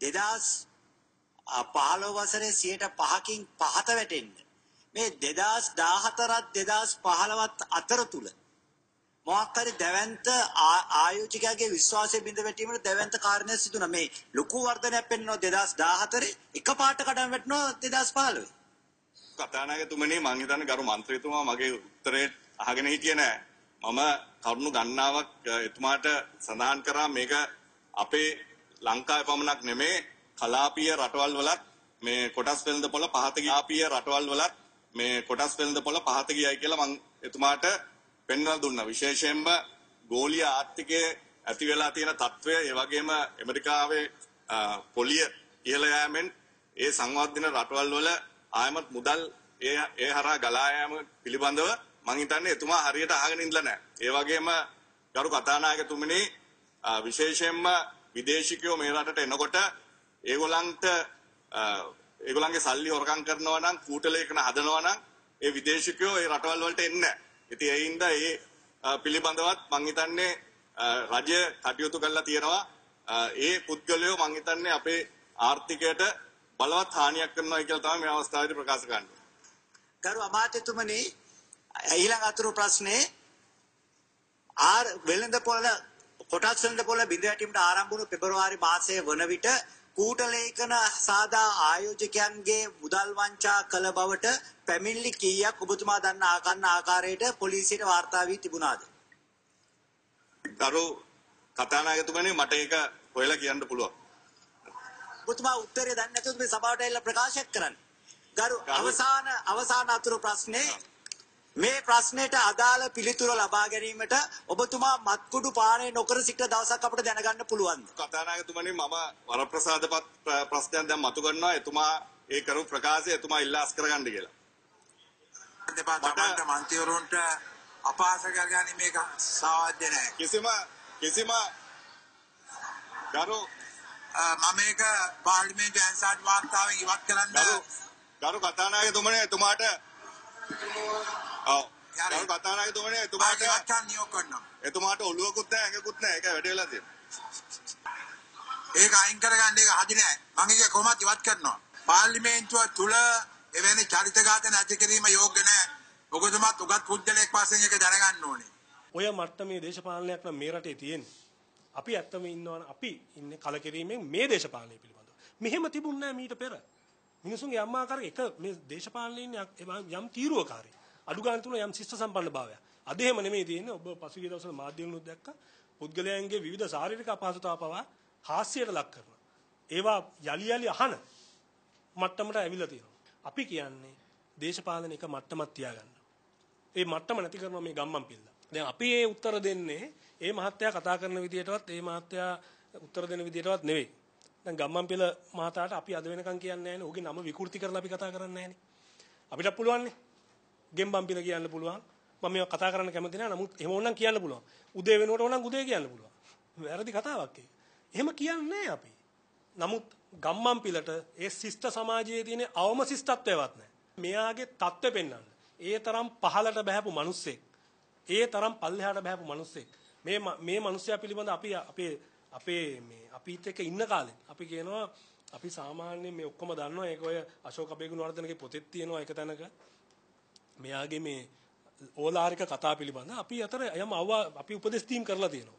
2015 වසරේ 5කින් පහත වැටෙන්න. මේ 2014ත් 2015ත් අතර තුල මොකක් හරි දැවැන්ත ආයෝජකයාගේ විශ්වාසය බිඳ වැටීමට දැවැන්ත කාරණයක් සිදුණා. මේ ලොකු වර්ධනයක් පෙන්වනවා 2014 එකපාරට කඩන් වැටෙනවා 2015 කතානායකතුමනි මං හිතන්නේ ගරු මන්ත්‍රීතුමා මගේ උත්තරේ අහගෙන හිටියේ නෑ. මම කරුණු ගණනාවක් එතුමාට සඳහන් කරා මේක අපේ ලංකාවේ පමණක් නෙමේ කලාපීය රටවල් වලත් මේ කොටස් වෙළඳ පොළ පහත ගියාපීය රටවල් වලත් මේ කොටස් වෙළඳ පොළ පහත ගියයි කියලා මම එතුමාට පෙන්වලා දුන්නා. විශේෂයෙන්ම ගෝලීය ආර්ථිකයේ ඇති වෙලා තියෙන తත්වය ඒ වගේම ඇමරිකාවේ පොලිය ඉහළ යෑමෙන් ඒ සංවර්ධන රටවල් වල ආයමත් මුදල් ඒ ඒ හරහා ගලා යාම පිළිබඳව මං හිතන්නේ එතුමා හරියට අහගෙන ඉඳලා නැහැ. ඒ වගේම ගරු කතානායකතුමනි විශේෂයෙන්ම විදේශිකයෝ මේ රටට එනකොට ඒගොල්ලන්ට ඒගොල්ලන්ගේ සල්ලි හොරකම් කරනවා නම් කූටලේඛන හදනවා නම් ඒ විදේශිකයෝ ඒ රටවල් වලට එන්නේ නැහැ. ඉතින් ඒ හින්දා ඒ පිළිබඳවත් මං හිතන්නේ රජය කටයුතු කරලා තියෙනවා. ඒ පුද්ගලයෝ මං හිතන්නේ අපේ ආර්ථිකයට බලවත් හානියක් කරනවා කියලා තමයි මේ අවස්ථාවේදී ප්‍රකාශ කරන්නේ. ගරු අමාත්‍යතුමනි ඊළඟ අතුරු ප්‍රශ්නේ ආර් වෙළඳ පොළ වෙළඳ පොළ බිඳ වැටීමට ආරම්භ වුණු පෙබරවාරි මාසයේ වන විට කූට ලේඛන සාදා ආයෝජකයන්ගේ මුදල් වංචා කළ බවට පැමිණිලි කීයක් ඔබතුමා දන්න ආකන්න ආකාරයට පොලිසියට වාර්තා වී තිබුණාද? ගරු කතානායකතුමනි මට ඒක හොයලා කියන්න පුළුවන්. ඔබතුමා උත්තරය දන්නේ නැතුව මේ සභාවට ඇවිල්ලා ප්‍රකාශ කරන්නේ. ගරු අවසාන අවසාන අතුරු ප්‍රශ්නේ මේ ප්‍රශ්නෙට අදාළ පිළිතුර ලබා ගැනීමට ඔබතුමා මත්කුඩු පානය නොකර සිට දවසක් අපිට දැනගන්න පුළුවන්ද? කතානායකතුමනි මම වරප්‍රසාදපත් ප්‍රශ්නයක් දැන් මතු කරනවා එතුමා ඒ කරු ප්‍රකාශය එතුමා ඉල්ලා අස් කරගන්න කියලා. දෙපා තමන්ට මන්ත්‍රීවරුන්ට අපහාස කරගන්නේ මේක සාධ්‍ය නැහැ. කිසිම කිසිම ගරු මම මේක පාර්ලිමේන්තු ඇන්සාඩ් වාර්තාවෙන් ඉවත් කරන්න ගරු කතානායකතුමනි එතුමාට ඔව්. ගරු කතානායකතුමනි එතුමාට ආචාර්ය නියෝග කරනවා. එතුමාට ඔළුවකුත් නැහැ ඇඟකුත් නැහැ. ඒක වැඩි වෙලා තියෙනවා. ඒක අයින් කරගන්න ඒක හදි නැහැ. මම ඒක කොහොමද ඉවත් කරනවා. පාර්ලිමේන්තුව තුල එවැනි චරිත ඝාතන ඇති කිරීම යෝග්‍ය නැහැ. ඔබතුමාත් උගත් පුද්ගලයෙක් වශයෙන් ඒක දැනගන්න ඕනේ. ඔය මට්ටමේ දේශපාලනයක් නම් මේ රටේ තියෙන්නේ. අපි ඇත්තම ඉන්නවනේ අපි ඉන්නේ කලකිරීමෙන් මේ දේශපාලනය පිළිබඳව. මෙහෙම තිබුණ නැහැ මීට පෙර. මිනිසුන්ගේ අම්මා ආකාරයක එක මේ දේශපාලනයේ යම් තීරුවකාරී. අඩු ගන්න තුන යම් ශිෂ්ට සම්පන්න භාවයක්. අද එහෙම නෙමෙයි තියෙන්නේ. ඔබ පසුගිය දවස්වල මාධ්‍යවලුත් දැක්කා. පුද්ගලයන්ගේ විවිධ ශාරීරික අපහසුතාව පවා හාස්‍යයට ලක් කරනවා. ඒවා යලි යලි අහන මට්ටමට ඇවිල්ලා තියෙනවා. අපි කියන්නේ දේශපාලන එක මට්ටමක් තියාගන්න. ඒ මට්ටම නැති කරනවා මේ ගම්මන් පිල්ල. දැන් අපි ඒ උත්තර දෙන්නේ ඒ මහත්තයා කතා කරන විදිහටවත් ඒ මහත්තයා උත්තර දෙන විදිහටවත් නෙවෙයි. දැන් ගම්මන්පිල මහතාට අපි අද වෙනකන් කියන්නේ නැහැ නේ. ඔහුගේ නම විකෘති කරලා අපි කතා කරන්නේ නැහැ නේ. අපිට පුළුවන් නේ. ගෙම්බම්පිල කියන්න පුළුවන්. මම මේවා කතා කරන්න කැමති නැහැ. නමුත් එහෙම ඕනනම් කියන්න පුළුවන්. උදේ වෙනකොට ඕනනම් උදේ කියන්න පුළුවන්. වැරදි කතාවක් ඒක. එහෙම කියන්නේ අපි. නමුත් ගම්මන්පිලට ඒ ශිෂ්ට සමාජයේ තියෙන අවම ශිෂ්ටත්වයවත් නැහැ. මෙයාගේ தත්ත්වෙ පෙන්වන්න. ඒ තරම් පහලට බහැපු මිනිස්සෙක්. ඒ තරම් පල්ලෙහාට බහැපු මිනිස්සෙක්. මේ මේ මිනිස්සයා පිළිබඳ අපි අපේ අපේ මේ අපිත් එක්ක ඉන්න කාලේ. අපි කියනවා අපි සාමාන්‍යයෙන් මේ ඔක්කොම දන්නවා. ඒක ඔය අශෝක අබේගුණවර්ධනගේ පොතෙත් තියෙනවා එක තැනක. මෙයාගේ මේ ඕලාරික කතා පිළිබඳ. අපි අතර යම් අවවා අපි උපදෙස් දීම් කරලා තියෙනවා.